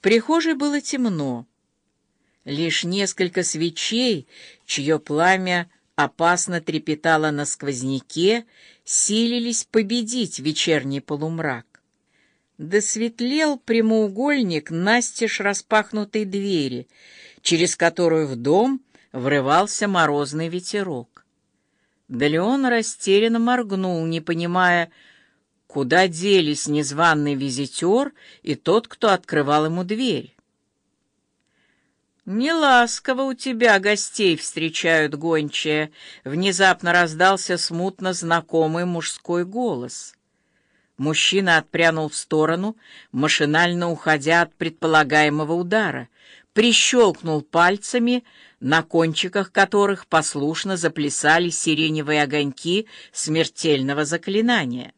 Прихожей было темно. Лишь несколько свечей, чье пламя опасно трепетало на сквозняке, силились победить вечерний полумрак. Досветлел прямоугольник настежь распахнутой двери, через которую в дом врывался морозный ветерок. Да Леон растерянно моргнул, не понимая, куда делись незваный визитер и тот, кто открывал ему дверь. «Неласково у тебя гостей встречают гончие», — внезапно раздался смутно знакомый мужской голос. Мужчина отпрянул в сторону, машинально уходя от предполагаемого удара, прищелкнул пальцами, на кончиках которых послушно заплясали сиреневые огоньки смертельного заклинания.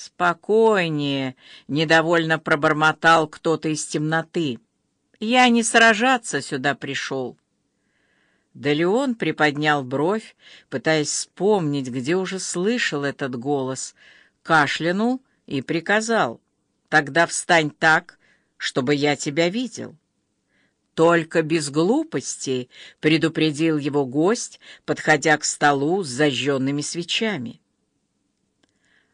«Спокойнее», — недовольно пробормотал кто-то из темноты. «Я не сражаться сюда пришел». Да Леон приподнял бровь, пытаясь вспомнить, где уже слышал этот голос, кашлянул и приказал. «Тогда встань так, чтобы я тебя видел». «Только без глупостей», — предупредил его гость, подходя к столу с зажженными свечами.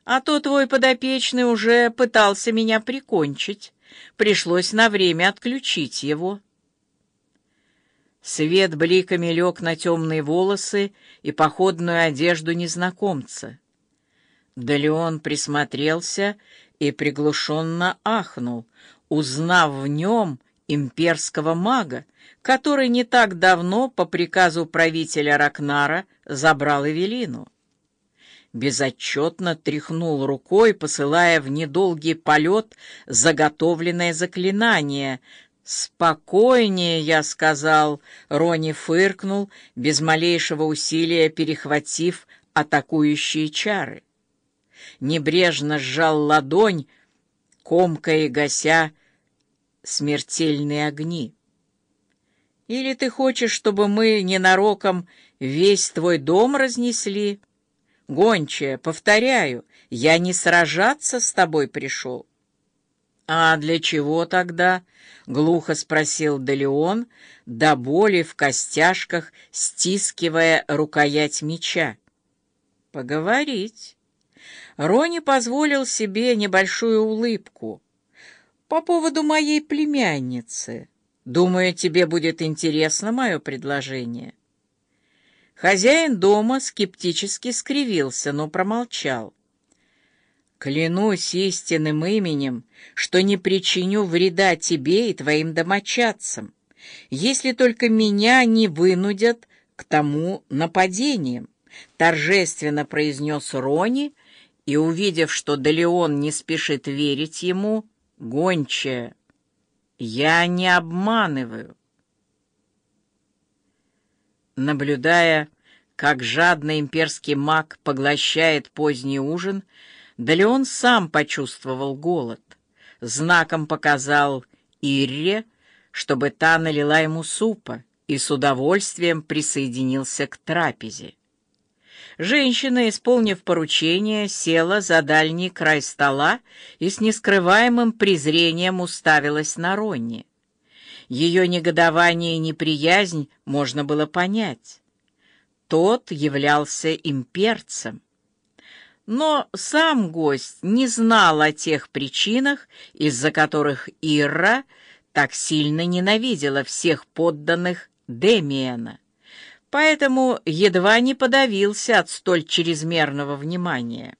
«А то твой подопечный уже пытался меня прикончить. Пришлось на время отключить его». Свет бликами лег на темные волосы и походную одежду незнакомца. Да Леон присмотрелся и приглушенно ахнул, узнав в нем имперского мага, который не так давно по приказу правителя Ракнара забрал Эвелину. Безотчетно тряхнул рукой, посылая в недолгий полет заготовленное заклинание. «Спокойнее», — я сказал, — Рони фыркнул, без малейшего усилия перехватив атакующие чары. Небрежно сжал ладонь, комкая и гася смертельные огни. Или ты хочешь, чтобы мы ненароком весь твой дом разнесли? Гончая, повторяю, я не сражаться с тобой пришел. А для чего тогда? Глухо спросил Делеон, до боли в костяшках, стискивая рукоять меча. Поговорить. Рони позволил себе небольшую улыбку по поводу моей племянницы. Думаю, тебе будет интересно мое предложение». Хозяин дома скептически скривился, но промолчал. «Клянусь истинным именем, что не причиню вреда тебе и твоим домочадцам, если только меня не вынудят к тому нападениям», — торжественно произнес Рони, и, увидев, что Далеон не спешит верить ему, Гончая, я не обманываю. Наблюдая, как жадный имперский маг поглощает поздний ужин, да ли он сам почувствовал голод. Знаком показал Ирре, чтобы та налила ему супа, и с удовольствием присоединился к трапезе. Женщина, исполнив поручение, села за дальний край стола и с нескрываемым презрением уставилась на Ронни. Ее негодование и неприязнь можно было понять. Тот являлся имперцем. Но сам гость не знал о тех причинах, из-за которых Ирра так сильно ненавидела всех подданных Демиена поэтому едва не подавился от столь чрезмерного внимания.